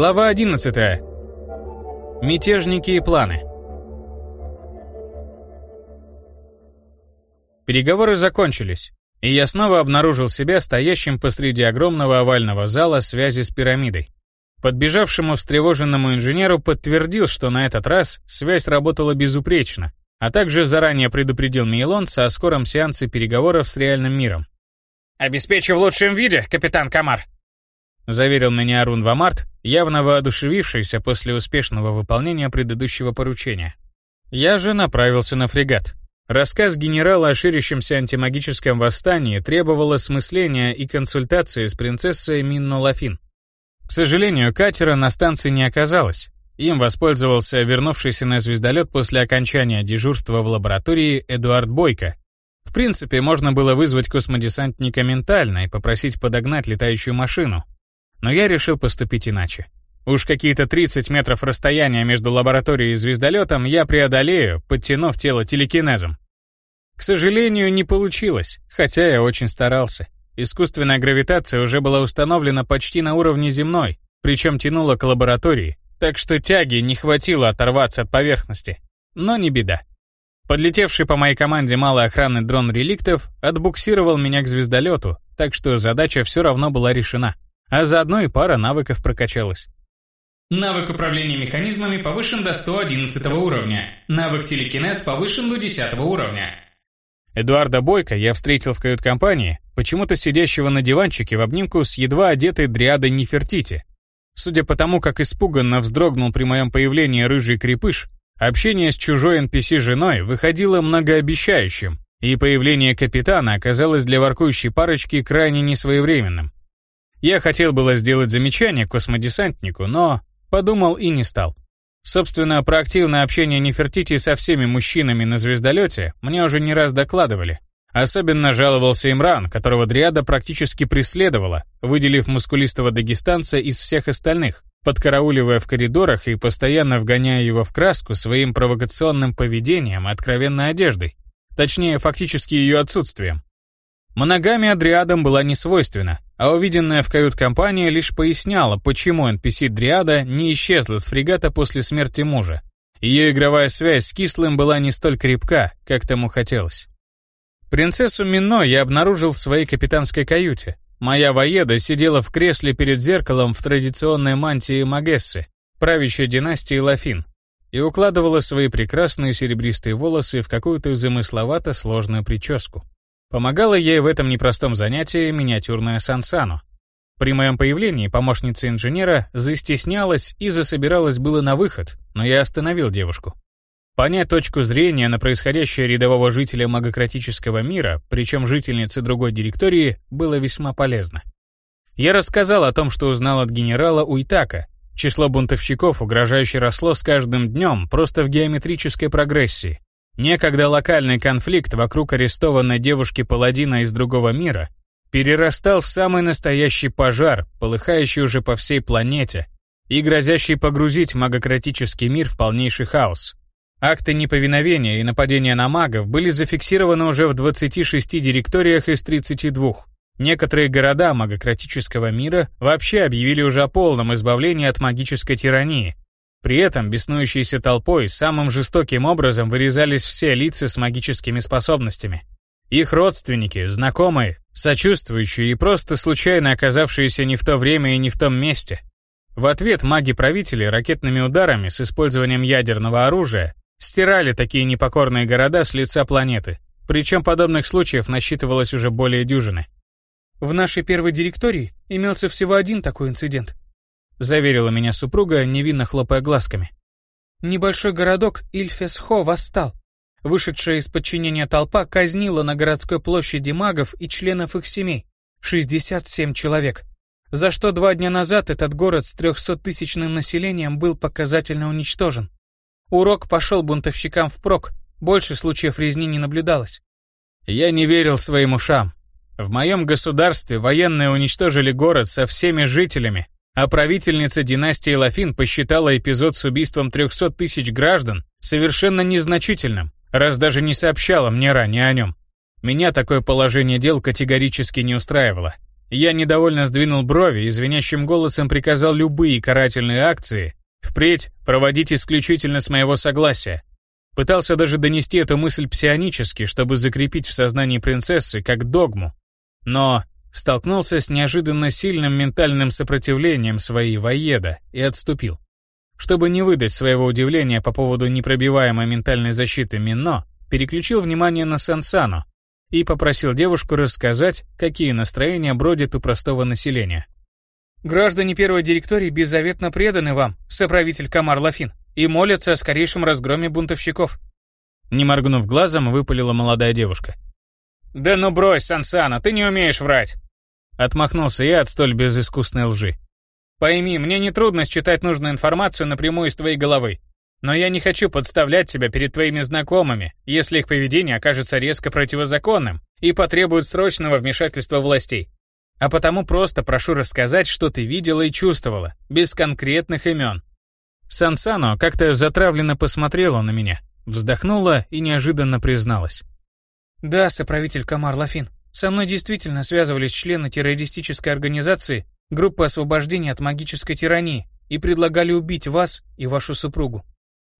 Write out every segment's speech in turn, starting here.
Глава 11. Мятежники и планы. Переговоры закончились, и я снова обнаружил себя стоящим посреди огромного овального зала связи с пирамидой. Подбежавшему встревоженному инженеру подтвердил, что на этот раз связь работала безупречно, а также заранее предупредил Мейлонца о скором сеансе переговоров с реальным миром. «Обеспечу в лучшем виде, капитан Камар», заверил меня Арун Вамарт, явно воодушевившийся после успешного выполнения предыдущего поручения. Я же направился на фрегат. Рассказ генерала о ширящемся антимагическом восстании требовал осмысления и консультации с принцессой Минно Лафин. К сожалению, катера на станции не оказалось. Им воспользовался вернувшийся на звездолет после окончания дежурства в лаборатории Эдуард Бойко, в принципе, можно было вызвать космодесантника ментально и попросить подогнать летающую машину. Но я решил поступить иначе. Уж какие-то 30 метров расстояния между лабораторией и звездолетом я преодолею, подтянув тело телекинезом. К сожалению, не получилось, хотя я очень старался. Искусственная гравитация уже была установлена почти на уровне земной, причем тянула к лаборатории, так что тяги не хватило оторваться от поверхности. Но не беда. Подлетевший по моей команде малый охранный дрон реликтов отбуксировал меня к звездолету, так что задача все равно была решена. А заодно и пара навыков прокачалась. Навык управления механизмами повышен до 111 уровня. Навык телекинез повышен до 10 уровня. Эдуарда Бойко я встретил в кают-компании, почему-то сидящего на диванчике в обнимку с едва одетой дриадой Нефертити. Судя по тому, как испуганно вздрогнул при моем появлении рыжий крепыш, Общение с чужой NPC-женой выходило многообещающим, и появление капитана оказалось для воркующей парочки крайне несвоевременным. Я хотел было сделать замечание космодесантнику, но подумал и не стал. Собственно, про активное общение Нефертити со всеми мужчинами на звездолете мне уже не раз докладывали. Особенно жаловался Имран, которого Дриада практически преследовала, выделив мускулистого дагестанца из всех остальных, подкарауливая в коридорах и постоянно вгоняя его в краску своим провокационным поведением и откровенной одеждой. Точнее, фактически ее отсутствием. Моногамия Дриадам была не свойственна, а увиденная в кают-компании лишь поясняла, почему NPC Дриада не исчезла с фрегата после смерти мужа. Ее игровая связь с Кислым была не столь крепка, как тому хотелось. Принцессу Мино я обнаружил в своей капитанской каюте, Моя воеда сидела в кресле перед зеркалом в традиционной мантии Магессы, правящей династии Лафин, и укладывала свои прекрасные серебристые волосы в какую-то замысловато сложную прическу. Помогала ей в этом непростом занятии миниатюрная Сансану. При моем появлении помощница инженера застеснялась и засобиралась было на выход, но я остановил девушку. Понять точку зрения на происходящее рядового жителя магократического мира, причем жительницы другой директории, было весьма полезно. Я рассказал о том, что узнал от генерала Уйтака. Число бунтовщиков угрожающе росло с каждым днем, просто в геометрической прогрессии. Некогда локальный конфликт вокруг арестованной девушки-паладина из другого мира перерастал в самый настоящий пожар, полыхающий уже по всей планете и грозящий погрузить магократический мир в полнейший хаос. Акты неповиновения и нападения на магов были зафиксированы уже в 26 директориях из 32. Некоторые города магократического мира вообще объявили уже о полном избавлении от магической тирании. При этом беснующейся толпой самым жестоким образом вырезались все лица с магическими способностями. Их родственники, знакомые, сочувствующие и просто случайно оказавшиеся не в то время и не в том месте. В ответ маги-правители ракетными ударами с использованием ядерного оружия стирали такие непокорные города с лица планеты. Причем подобных случаев насчитывалось уже более дюжины. «В нашей первой директории имелся всего один такой инцидент», заверила меня супруга, невинно хлопая глазками. Небольшой городок Ильфесхо восстал. Вышедшая из подчинения толпа казнила на городской площади магов и членов их семей. 67 человек. За что два дня назад этот город с 300-тысячным населением был показательно уничтожен. Урок пошел бунтовщикам впрок, больше случаев резни не наблюдалось. Я не верил своим ушам. В моем государстве военные уничтожили город со всеми жителями, а правительница династии Лафин посчитала эпизод с убийством 300 тысяч граждан совершенно незначительным, раз даже не сообщала мне ранее о нем. Меня такое положение дел категорически не устраивало. Я недовольно сдвинул брови и звенящим голосом приказал любые карательные акции впредь проводить исключительно с моего согласия. Пытался даже донести эту мысль псионически, чтобы закрепить в сознании принцессы как догму. Но столкнулся с неожиданно сильным ментальным сопротивлением своей воеда и отступил. Чтобы не выдать своего удивления по поводу непробиваемой ментальной защиты Мино, переключил внимание на Сансану и попросил девушку рассказать, какие настроения бродят у простого населения. «Граждане первой директории беззаветно преданы вам, соправитель Камар Лафин, и молятся о скорейшем разгроме бунтовщиков». Не моргнув глазом, выпалила молодая девушка. «Да ну брось, Сансана, ты не умеешь врать!» Отмахнулся я от столь безыскусной лжи. Пойми, мне нетрудно считать нужную информацию напрямую из твоей головы. Но я не хочу подставлять тебя перед твоими знакомыми, если их поведение окажется резко противозаконным и потребует срочного вмешательства властей. А потому просто прошу рассказать, что ты видела и чувствовала, без конкретных имен. Сансано как-то затравленно посмотрела на меня, вздохнула и неожиданно призналась. «Да, соправитель Камар Лафин, со мной действительно связывались члены террористической организации группы освобождения от магической тирании и предлагали убить вас и вашу супругу.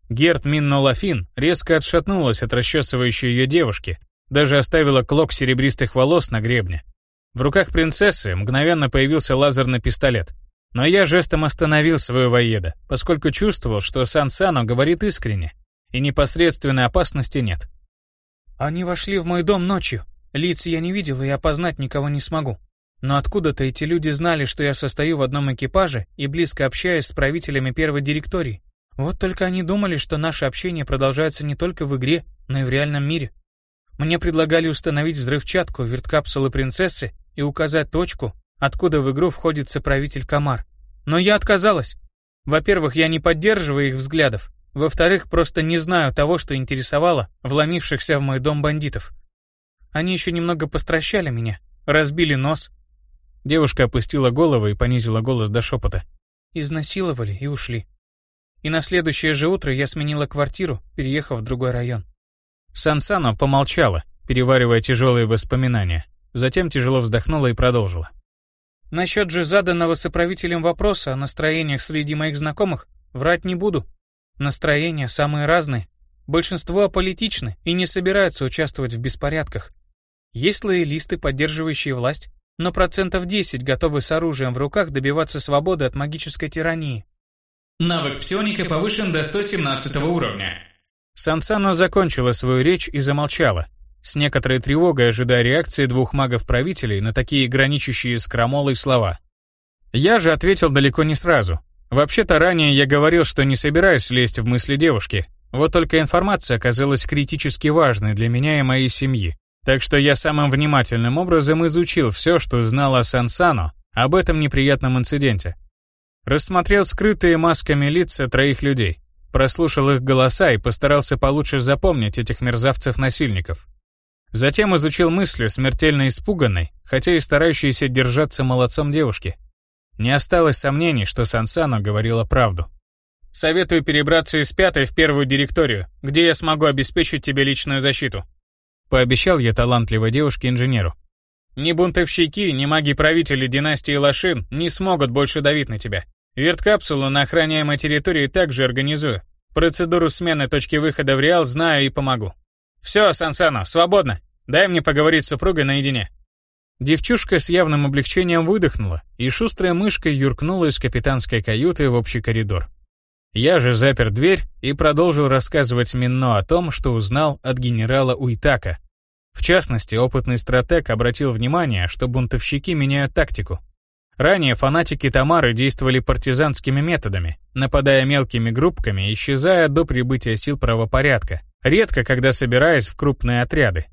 Герт Миннолафин резко отшатнулась от расчесывающей ее девушки, даже оставила клок серебристых волос на гребне. В руках принцессы мгновенно появился лазерный пистолет. Но я жестом остановил свою воеда, поскольку чувствовал, что Сан Сано говорит искренне, и непосредственной опасности нет. «Они вошли в мой дом ночью. Лиц я не видел и опознать никого не смогу. Но откуда-то эти люди знали, что я состою в одном экипаже и близко общаюсь с правителями первой директории. Вот только они думали, что наше общение продолжается не только в игре, но и в реальном мире. Мне предлагали установить взрывчатку верткапсулы принцессы и указать точку, откуда в игру входит соправитель Камар. Но я отказалась. Во-первых, я не поддерживаю их взглядов. Во-вторых, просто не знаю того, что интересовало вломившихся в мой дом бандитов. Они еще немного постращали меня, разбили нос, Девушка опустила голову и понизила голос до шепота. Изнасиловали и ушли. И на следующее же утро я сменила квартиру, переехав в другой район. Сансано помолчала, переваривая тяжелые воспоминания. Затем тяжело вздохнула и продолжила. Насчет же заданного соправителем вопроса о настроениях среди моих знакомых врать не буду. Настроения самые разные. Большинство аполитичны и не собираются участвовать в беспорядках. Есть лоялисты, поддерживающие власть, но процентов 10 готовы с оружием в руках добиваться свободы от магической тирании. Навык псионика повышен до 117 уровня. Сансано закончила свою речь и замолчала, с некоторой тревогой ожидая реакции двух магов-правителей на такие граничащие с крамолой слова. Я же ответил далеко не сразу. Вообще-то ранее я говорил, что не собираюсь лезть в мысли девушки, вот только информация оказалась критически важной для меня и моей семьи. Так что я самым внимательным образом изучил все, что знал о Сансано об этом неприятном инциденте. Рассмотрел скрытые масками лица троих людей, прослушал их голоса и постарался получше запомнить этих мерзавцев-насильников. Затем изучил мысли смертельно испуганной, хотя и старающейся держаться молодцом девушки. Не осталось сомнений, что Сансано говорила правду. «Советую перебраться из пятой в первую директорию, где я смогу обеспечить тебе личную защиту», Пообещал я талантливой девушке-инженеру. «Ни бунтовщики, ни маги-правители династии Лошин не смогут больше давить на тебя. Верткапсулу на охраняемой территории также организую. Процедуру смены точки выхода в Реал знаю и помогу. Все, Сансано, свободно. Дай мне поговорить с супругой наедине». Девчушка с явным облегчением выдохнула, и шустрая мышка юркнула из капитанской каюты в общий коридор. Я же запер дверь и продолжил рассказывать Минно о том, что узнал от генерала Уитака. В частности, опытный стратег обратил внимание, что бунтовщики меняют тактику. Ранее фанатики Тамары действовали партизанскими методами, нападая мелкими группками, исчезая до прибытия сил правопорядка, редко когда собираясь в крупные отряды.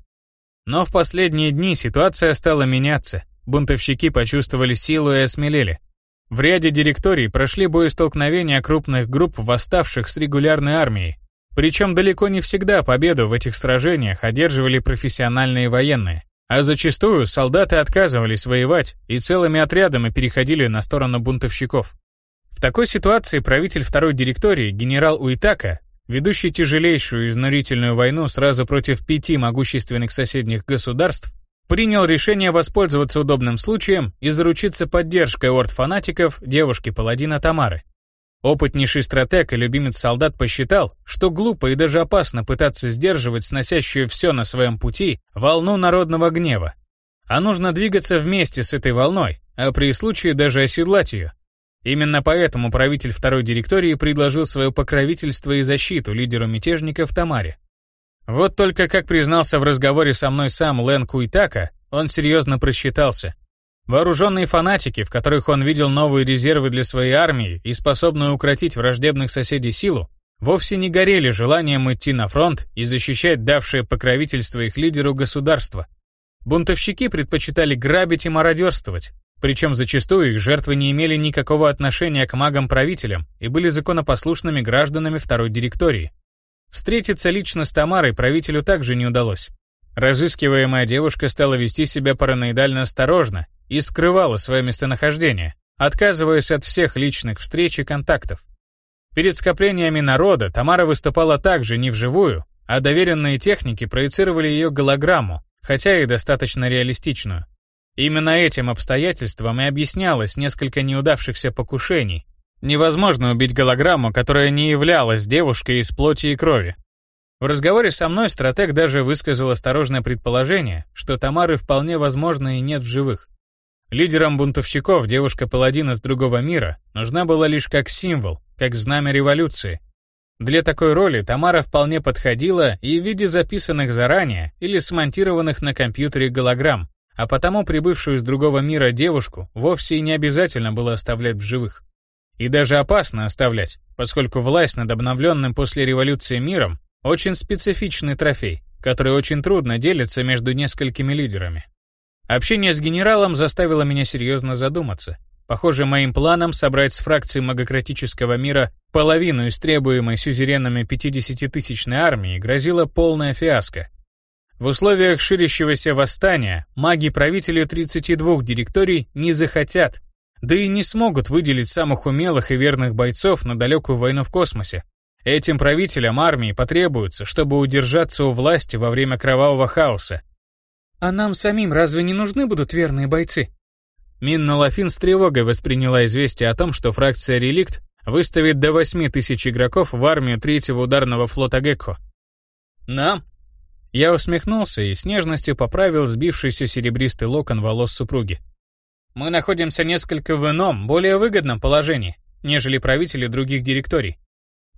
Но в последние дни ситуация стала меняться, бунтовщики почувствовали силу и осмелели. В ряде директорий прошли боестолкновения крупных групп восставших с регулярной армией. Причем далеко не всегда победу в этих сражениях одерживали профессиональные военные. А зачастую солдаты отказывались воевать и целыми отрядами переходили на сторону бунтовщиков. В такой ситуации правитель второй директории, генерал Уитака, ведущий тяжелейшую изнурительную войну сразу против пяти могущественных соседних государств, принял решение воспользоваться удобным случаем и заручиться поддержкой орд-фанатиков девушки-паладина Тамары. Опытнейший стратег и любимец солдат посчитал, что глупо и даже опасно пытаться сдерживать сносящую все на своем пути волну народного гнева. А нужно двигаться вместе с этой волной, а при случае даже оседлать ее. Именно поэтому правитель второй директории предложил свое покровительство и защиту лидеру мятежников Тамаре. Вот только, как признался в разговоре со мной сам Лэн Куитака, он серьезно просчитался. Вооруженные фанатики, в которых он видел новые резервы для своей армии и способную укротить враждебных соседей силу, вовсе не горели желанием идти на фронт и защищать давшее покровительство их лидеру государства. Бунтовщики предпочитали грабить и мародерствовать, причем зачастую их жертвы не имели никакого отношения к магам-правителям и были законопослушными гражданами второй директории. Встретиться лично с Тамарой правителю также не удалось. Разыскиваемая девушка стала вести себя параноидально осторожно и скрывала свое местонахождение, отказываясь от всех личных встреч и контактов. Перед скоплениями народа Тамара выступала также не вживую, а доверенные техники проецировали ее голограмму, хотя и достаточно реалистичную. Именно этим обстоятельством и объяснялось несколько неудавшихся покушений. Невозможно убить голограмму, которая не являлась девушкой из плоти и крови. В разговоре со мной стратег даже высказал осторожное предположение, что Тамары вполне возможно и нет в живых. Лидерам бунтовщиков девушка-паладин из другого мира нужна была лишь как символ, как знамя революции. Для такой роли Тамара вполне подходила и в виде записанных заранее или смонтированных на компьютере голограмм, а потому прибывшую из другого мира девушку вовсе и не обязательно было оставлять в живых. И даже опасно оставлять, поскольку власть над обновленным после революции миром очень специфичный трофей, который очень трудно делится между несколькими лидерами. Общение с генералом заставило меня серьезно задуматься. Похоже, моим планом собрать с фракции магократического мира половину из требуемой сюзеренами 50-тысячной армии грозила полная фиаско. В условиях ширящегося восстания маги-правители 32 директорий не захотят, да и не смогут выделить самых умелых и верных бойцов на далекую войну в космосе. Этим правителям армии потребуется, чтобы удержаться у власти во время кровавого хаоса, «А нам самим разве не нужны будут верные бойцы?» Минна Лафин с тревогой восприняла известие о том, что фракция «Реликт» выставит до 8 тысяч игроков в армию третьего ударного флота Гекко. «Нам?» Я усмехнулся и с нежностью поправил сбившийся серебристый локон волос супруги. «Мы находимся несколько в ином, более выгодном положении, нежели правители других директорий.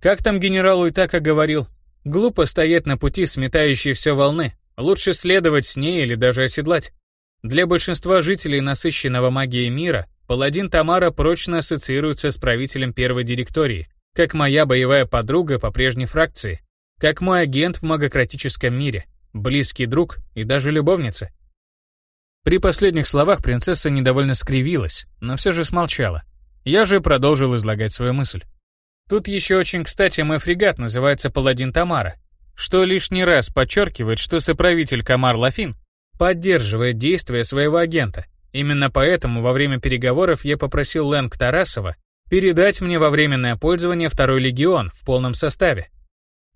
Как там генерал Уитака говорил, глупо стоять на пути сметающей все волны, Лучше следовать с ней или даже оседлать. Для большинства жителей насыщенного магией мира паладин Тамара прочно ассоциируется с правителем первой директории, как моя боевая подруга по прежней фракции, как мой агент в магократическом мире, близкий друг и даже любовница. При последних словах принцесса недовольно скривилась, но все же смолчала. Я же продолжил излагать свою мысль. Тут еще очень кстати мой фрегат называется «Паладин Тамара», что лишний раз подчеркивает, что соправитель Камар Лафин поддерживает действия своего агента. Именно поэтому во время переговоров я попросил Лэнг Тарасова передать мне во временное пользование второй легион в полном составе.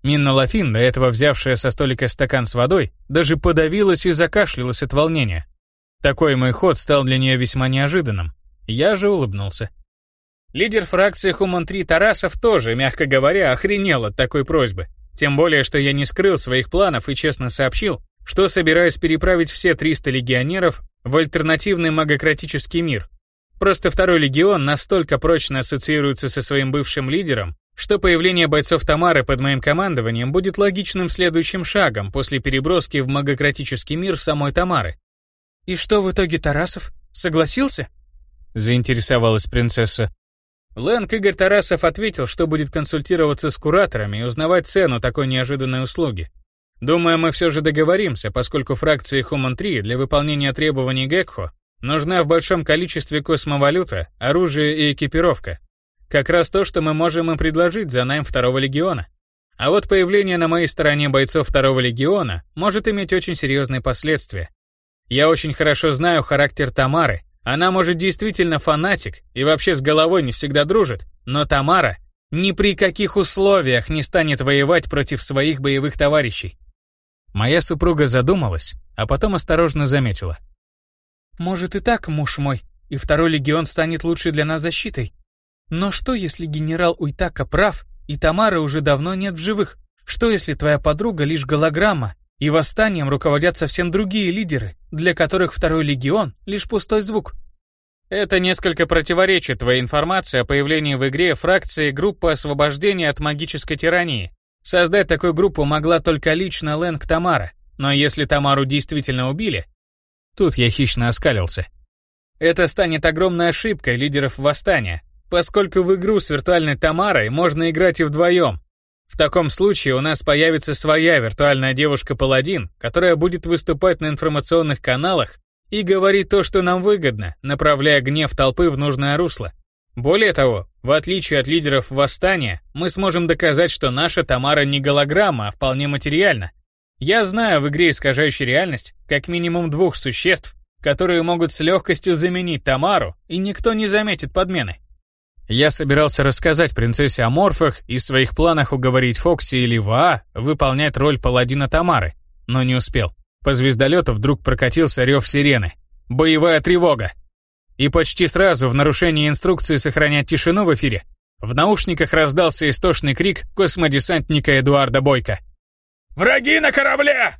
Минна Лафин, до этого взявшая со столика стакан с водой, даже подавилась и закашлялась от волнения. Такой мой ход стал для нее весьма неожиданным. Я же улыбнулся. Лидер фракции Хуман-3 Тарасов тоже, мягко говоря, охренел от такой просьбы. Тем более, что я не скрыл своих планов и честно сообщил, что собираюсь переправить все 300 легионеров в альтернативный магократический мир. Просто второй легион настолько прочно ассоциируется со своим бывшим лидером, что появление бойцов Тамары под моим командованием будет логичным следующим шагом после переброски в магократический мир самой Тамары. «И что в итоге Тарасов? Согласился?» заинтересовалась принцесса. Лэнг Игорь Тарасов ответил, что будет консультироваться с кураторами и узнавать цену такой неожиданной услуги. Думаю, мы все же договоримся, поскольку фракции Human 3 для выполнения требований Гекхо нужна в большом количестве космовалюта, оружие и экипировка. Как раз то, что мы можем им предложить за найм второго легиона. А вот появление на моей стороне бойцов второго легиона может иметь очень серьезные последствия. Я очень хорошо знаю характер Тамары, она, может, действительно фанатик и вообще с головой не всегда дружит, но Тамара ни при каких условиях не станет воевать против своих боевых товарищей. Моя супруга задумалась, а потом осторожно заметила. «Может и так, муж мой, и второй легион станет лучшей для нас защитой. Но что, если генерал Уйтака прав, и Тамары уже давно нет в живых? Что, если твоя подруга лишь голограмма, и восстанием руководят совсем другие лидеры, для которых второй легион — лишь пустой звук?» Это несколько противоречит твоей информации о появлении в игре фракции группы освобождения от магической тирании. Создать такую группу могла только лично Лэнг Тамара, но если Тамару действительно убили... Тут я хищно оскалился. Это станет огромной ошибкой лидеров восстания, поскольку в игру с виртуальной Тамарой можно играть и вдвоем. В таком случае у нас появится своя виртуальная девушка-паладин, которая будет выступать на информационных каналах и говорить то, что нам выгодно, направляя гнев толпы в нужное русло. Более того, в отличие от лидеров восстания, мы сможем доказать, что наша Тамара не голограмма, а вполне материальна. Я знаю в игре искажающей реальность как минимум двух существ, которые могут с легкостью заменить Тамару, и никто не заметит подмены. Я собирался рассказать принцессе о морфах и своих планах уговорить Фокси или Ваа выполнять роль паладина Тамары, но не успел. По звездолету вдруг прокатился рев сирены. Боевая тревога. И почти сразу, в нарушении инструкции сохранять тишину в эфире, в наушниках раздался истошный крик космодесантника Эдуарда Бойко. «Враги на корабле!